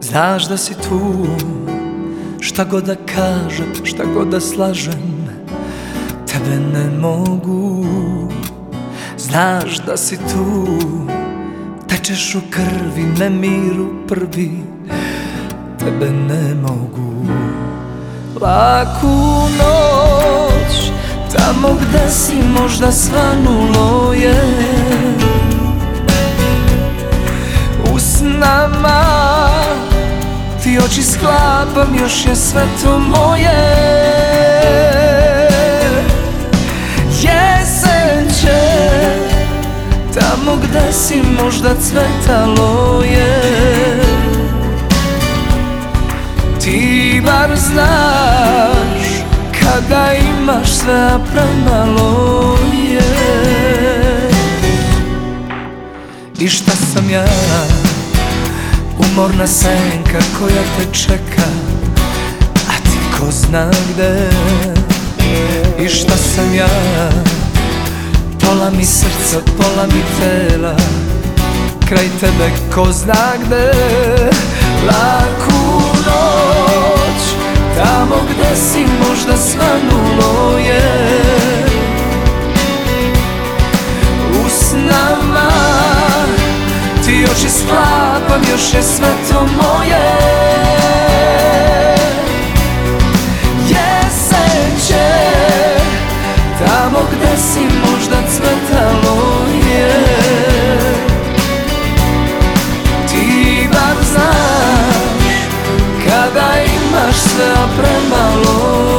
Znaš da si tu Šta god da kažem, šta god da slažem Tebe ne mogu. Znaš da si tu Tečeš u krvi, ne miru prvi Tebe ne mogu. Laku noć Tamo gde si možda svanulo je Oči sklapam, još je sve to moje. Jesen će Tamo gde si možda cvetalo je. Ti bar znaš Kada imaš sve, premalo je. I šta sam ja Umorna senka koja te čeka A ti ko zna gde. I šta sam ja? Pola mi srca, pola mi tela Kraj tebe ko zna gde. Laku oči sklapam, još je sve to moje. Jesen će Tamo gde si možda cvetalo je. Ti bar znaš Kada imaš sve, a premalo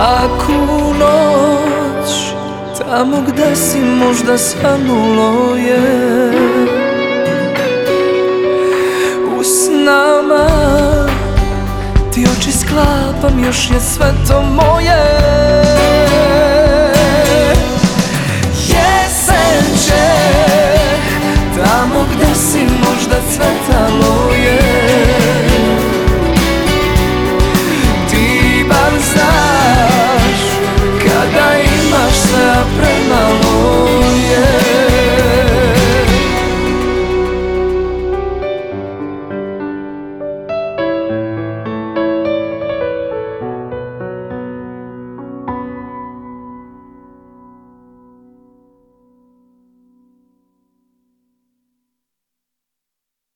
Laku noć Tamo gde si možda svanulo je. U snama Ti oči sklapam, još je sve to moje